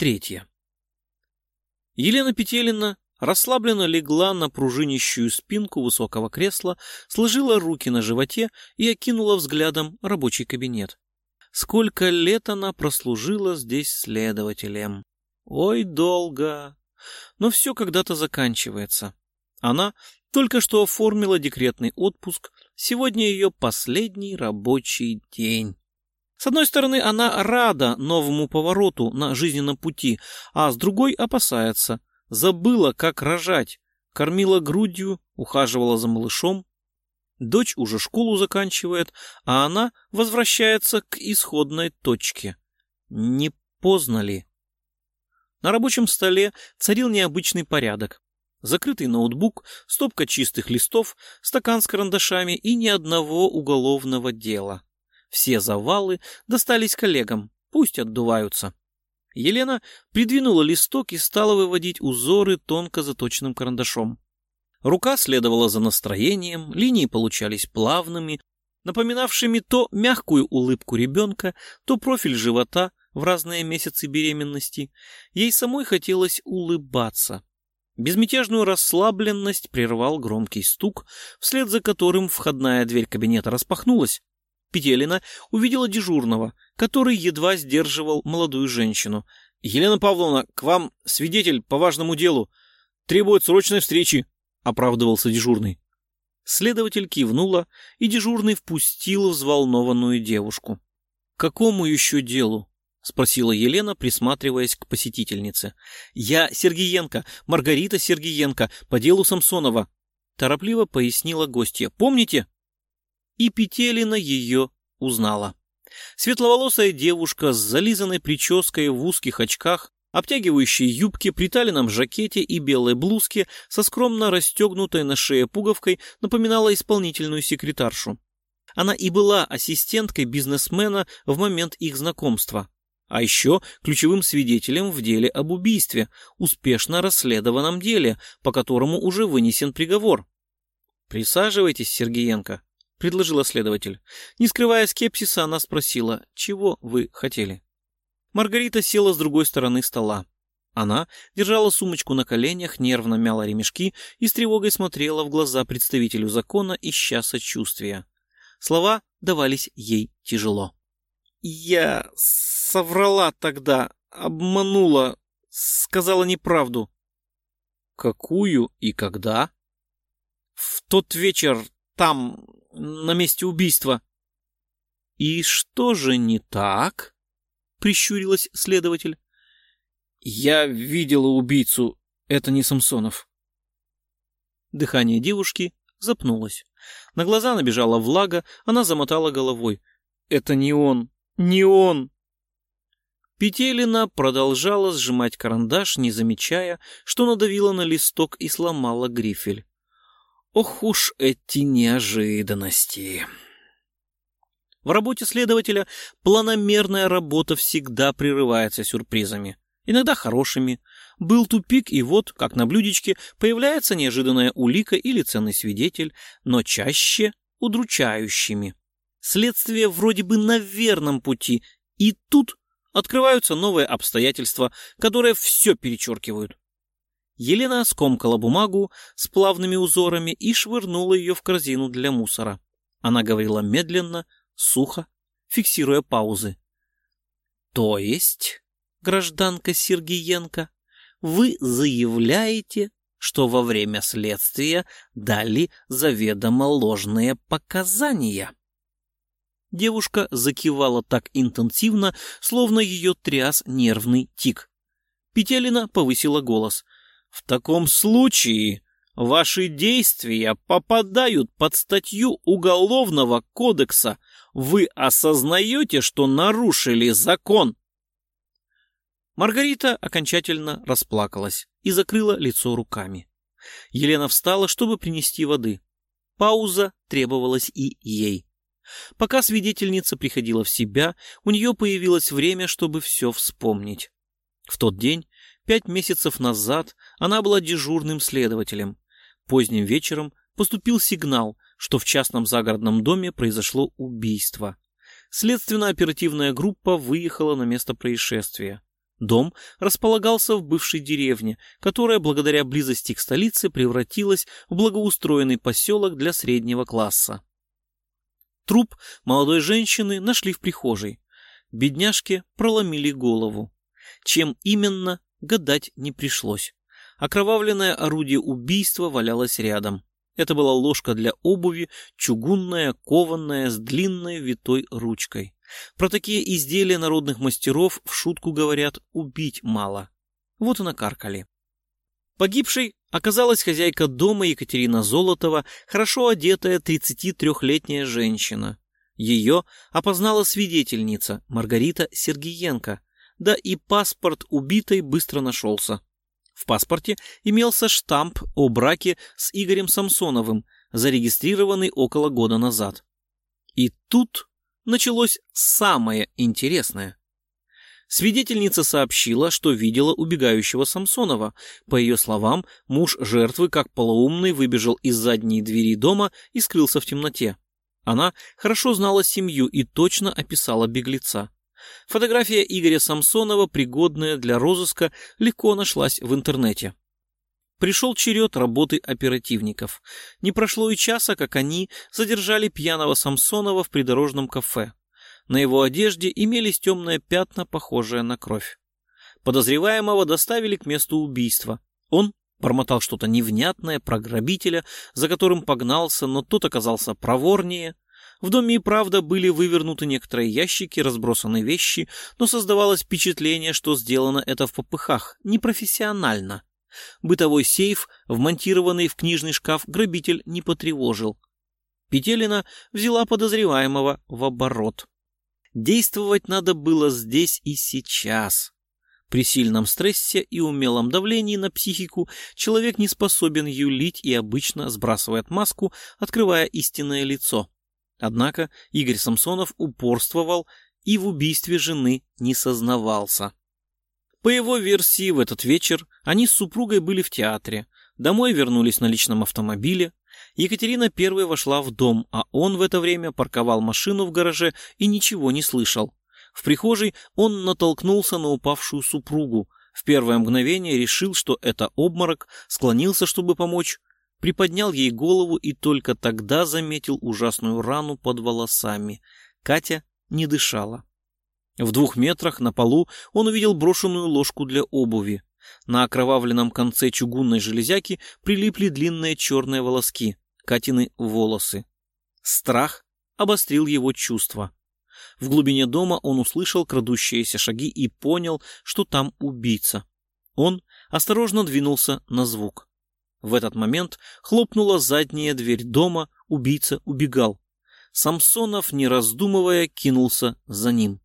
Третья. Елена Петелина расслабленно легла на пружинищую спинку высокого кресла, сложила руки на животе и окинула взглядом рабочий кабинет. Сколько лет она прослужила здесь следователем. Ой, долго. Но все когда-то заканчивается. Она только что оформила декретный отпуск, сегодня ее последний рабочий день. С одной стороны, она рада новому повороту на жизненном пути, а с другой опасается. Забыла, как рожать. Кормила грудью, ухаживала за малышом. Дочь уже школу заканчивает, а она возвращается к исходной точке. Не поздно ли? На рабочем столе царил необычный порядок. Закрытый ноутбук, стопка чистых листов, стакан с карандашами и ни одного уголовного дела. Все завалы достались коллегам, пусть отдуваются. Елена придвинула листок и стала выводить узоры тонко заточенным карандашом. Рука следовала за настроением, линии получались плавными, напоминавшими то мягкую улыбку ребенка, то профиль живота в разные месяцы беременности. Ей самой хотелось улыбаться. Безмятежную расслабленность прервал громкий стук, вслед за которым входная дверь кабинета распахнулась. Петелина увидела дежурного, который едва сдерживал молодую женщину. «Елена Павловна, к вам свидетель по важному делу. Требует срочной встречи», — оправдывался дежурный. Следователь кивнула, и дежурный впустил взволнованную девушку. «К какому еще делу?» — спросила Елена, присматриваясь к посетительнице. «Я Сергиенко, Маргарита Сергиенко, по делу Самсонова», — торопливо пояснила гостья. «Помните?» И Петелина ее узнала. Светловолосая девушка с зализанной прической в узких очках, обтягивающей юбке, приталенном жакете и белой блузке со скромно расстегнутой на шее пуговкой напоминала исполнительную секретаршу. Она и была ассистенткой бизнесмена в момент их знакомства. А еще ключевым свидетелем в деле об убийстве, успешно расследованном деле, по которому уже вынесен приговор. «Присаживайтесь, Сергеенко», предложила следователь. Не скрывая скепсиса, она спросила, чего вы хотели. Маргарита села с другой стороны стола. Она держала сумочку на коленях, нервно мяла ремешки и с тревогой смотрела в глаза представителю закона, ища сочувствия. Слова давались ей тяжело. «Я соврала тогда, обманула, сказала неправду». «Какую и когда?» «В тот вечер там, на месте убийства. «И что же не так?» — прищурилась следователь. «Я видела убийцу. Это не Самсонов». Дыхание девушки запнулось. На глаза набежала влага, она замотала головой. «Это не он! Не он!» Петелина продолжала сжимать карандаш, не замечая, что надавила на листок и сломала грифель. Ох уж эти неожиданности. В работе следователя планомерная работа всегда прерывается сюрпризами. Иногда хорошими. Был тупик, и вот, как на блюдечке, появляется неожиданная улика или ценный свидетель, но чаще удручающими. Следствие вроде бы на верном пути, и тут открываются новые обстоятельства, которые все перечеркивают. Елена скомкала бумагу с плавными узорами и швырнула ее в корзину для мусора. Она говорила медленно, сухо, фиксируя паузы. «То есть, гражданка Сергиенко, вы заявляете, что во время следствия дали заведомо ложные показания?» Девушка закивала так интенсивно, словно ее тряс нервный тик. Петелина повысила голос. В таком случае ваши действия попадают под статью Уголовного кодекса. Вы осознаете, что нарушили закон? Маргарита окончательно расплакалась и закрыла лицо руками. Елена встала, чтобы принести воды. Пауза требовалась и ей. Пока свидетельница приходила в себя, у нее появилось время, чтобы все вспомнить. В тот день Пять месяцев назад она была дежурным следователем. Поздним вечером поступил сигнал, что в частном загородном доме произошло убийство. Следственно-оперативная группа выехала на место происшествия. Дом располагался в бывшей деревне, которая благодаря близости к столице превратилась в благоустроенный поселок для среднего класса. Труп молодой женщины нашли в прихожей. Бедняжке проломили голову. Чем именно, гадать не пришлось. Окровавленное орудие убийства валялось рядом. Это была ложка для обуви, чугунная, кованная, с длинной витой ручкой. Про такие изделия народных мастеров в шутку говорят «убить мало». Вот и накаркали. Погибшей оказалась хозяйка дома Екатерина Золотова, хорошо одетая 33-летняя женщина. Ее опознала свидетельница Маргарита Сергиенко, да и паспорт убитой быстро нашелся. В паспорте имелся штамп о браке с Игорем Самсоновым, зарегистрированный около года назад. И тут началось самое интересное. Свидетельница сообщила, что видела убегающего Самсонова. По ее словам, муж жертвы, как полоумный, выбежал из задней двери дома и скрылся в темноте. Она хорошо знала семью и точно описала беглеца. Фотография Игоря Самсонова, пригодная для розыска, легко нашлась в интернете. Пришел черед работы оперативников. Не прошло и часа, как они задержали пьяного Самсонова в придорожном кафе. На его одежде имелись темные пятна, похожие на кровь. Подозреваемого доставили к месту убийства. Он бормотал что-то невнятное про грабителя, за которым погнался, но тот оказался проворнее. В доме и правда были вывернуты некоторые ящики, разбросаны вещи, но создавалось впечатление, что сделано это в попыхах, непрофессионально. Бытовой сейф, вмонтированный в книжный шкаф, грабитель не потревожил. Петелина взяла подозреваемого в оборот. Действовать надо было здесь и сейчас. При сильном стрессе и умелом давлении на психику человек не способен юлить и обычно сбрасывает маску, открывая истинное лицо. Однако Игорь Самсонов упорствовал и в убийстве жены не сознавался. По его версии, в этот вечер они с супругой были в театре, домой вернулись на личном автомобиле. Екатерина первой вошла в дом, а он в это время парковал машину в гараже и ничего не слышал. В прихожей он натолкнулся на упавшую супругу. В первое мгновение решил, что это обморок, склонился, чтобы помочь, приподнял ей голову и только тогда заметил ужасную рану под волосами. Катя не дышала. В двух метрах на полу он увидел брошенную ложку для обуви. На окровавленном конце чугунной железяки прилипли длинные черные волоски, Катины волосы. Страх обострил его чувства. В глубине дома он услышал крадущиеся шаги и понял, что там убийца. Он осторожно двинулся на звук. В этот момент хлопнула задняя дверь дома, убийца убегал. Самсонов, не раздумывая, кинулся за ним.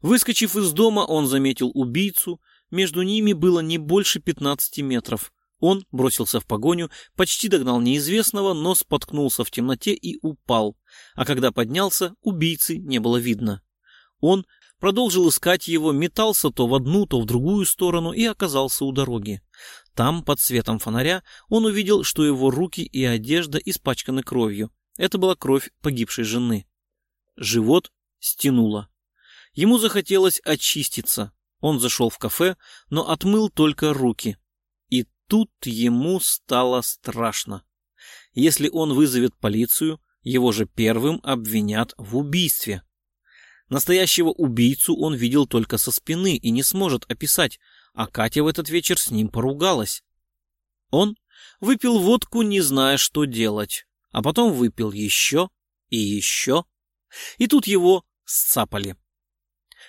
Выскочив из дома, он заметил убийцу. Между ними было не больше 15 метров. Он бросился в погоню, почти догнал неизвестного, но споткнулся в темноте и упал. А когда поднялся, убийцы не было видно. Он продолжил искать его, метался то в одну, то в другую сторону и оказался у дороги. Там, под светом фонаря, он увидел, что его руки и одежда испачканы кровью. Это была кровь погибшей жены. Живот стянуло. Ему захотелось очиститься. Он зашел в кафе, но отмыл только руки. И тут ему стало страшно. Если он вызовет полицию, его же первым обвинят в убийстве. Настоящего убийцу он видел только со спины и не сможет описать, а Катя в этот вечер с ним поругалась. Он выпил водку, не зная, что делать, а потом выпил еще и еще, и тут его сцапали.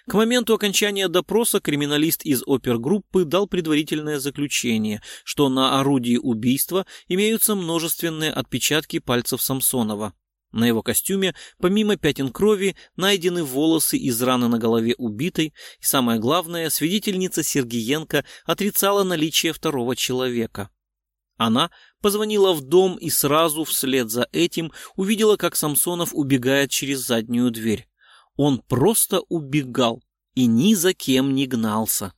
К моменту окончания допроса криминалист из опергруппы дал предварительное заключение, что на орудии убийства имеются множественные отпечатки пальцев Самсонова. На его костюме, помимо пятен крови, найдены волосы из раны на голове убитой, и самое главное, свидетельница Сергиенко отрицала наличие второго человека. Она позвонила в дом и сразу вслед за этим увидела, как Самсонов убегает через заднюю дверь. Он просто убегал и ни за кем не гнался.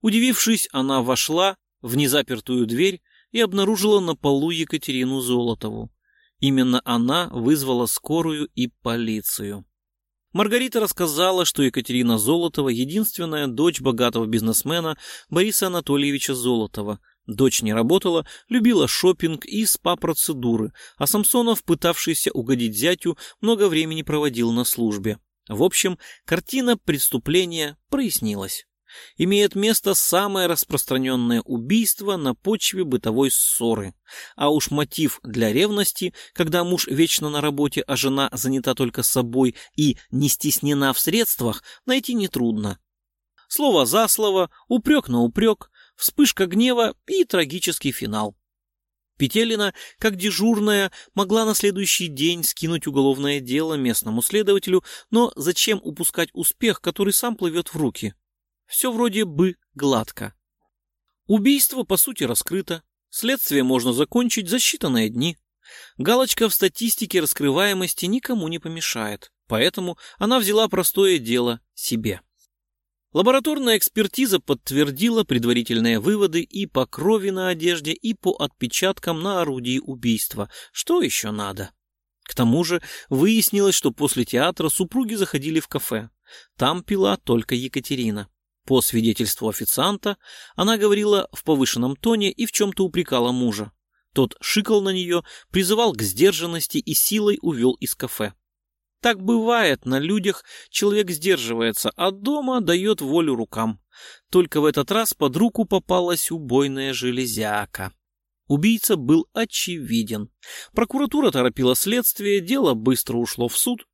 Удивившись, она вошла в незапертую дверь и обнаружила на полу Екатерину Золотову. Именно она вызвала скорую и полицию. Маргарита рассказала, что Екатерина Золотова – единственная дочь богатого бизнесмена Бориса Анатольевича Золотова. Дочь не работала, любила шопинг и спа-процедуры, а Самсонов, пытавшийся угодить зятю, много времени проводил на службе. В общем, картина преступления прояснилась имеет место самое распространенное убийство на почве бытовой ссоры. А уж мотив для ревности, когда муж вечно на работе, а жена занята только собой и не стеснена в средствах, найти нетрудно. Слово за слово, упрек на упрек, вспышка гнева и трагический финал. Петелина, как дежурная, могла на следующий день скинуть уголовное дело местному следователю, но зачем упускать успех, который сам плывет в руки? Все вроде бы гладко. Убийство, по сути, раскрыто. Следствие можно закончить за считанные дни. Галочка в статистике раскрываемости никому не помешает, поэтому она взяла простое дело себе. Лабораторная экспертиза подтвердила предварительные выводы и по крови на одежде, и по отпечаткам на орудии убийства. Что еще надо? К тому же выяснилось, что после театра супруги заходили в кафе. Там пила только Екатерина. По свидетельству официанта, она говорила в повышенном тоне и в чем-то упрекала мужа. Тот шикал на нее, призывал к сдержанности и силой увел из кафе. Так бывает, на людях человек сдерживается, а дома дает волю рукам. Только в этот раз под руку попалась убойная железяка. Убийца был очевиден. Прокуратура торопила следствие, дело быстро ушло в суд,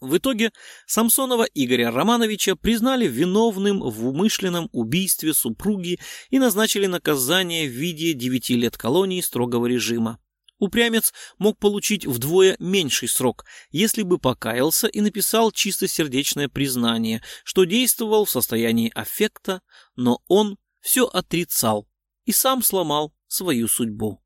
в итоге Самсонова Игоря Романовича признали виновным в умышленном убийстве супруги и назначили наказание в виде девяти лет колонии строгого режима. Упрямец мог получить вдвое меньший срок, если бы покаялся и написал чистосердечное признание, что действовал в состоянии аффекта, но он все отрицал и сам сломал свою судьбу.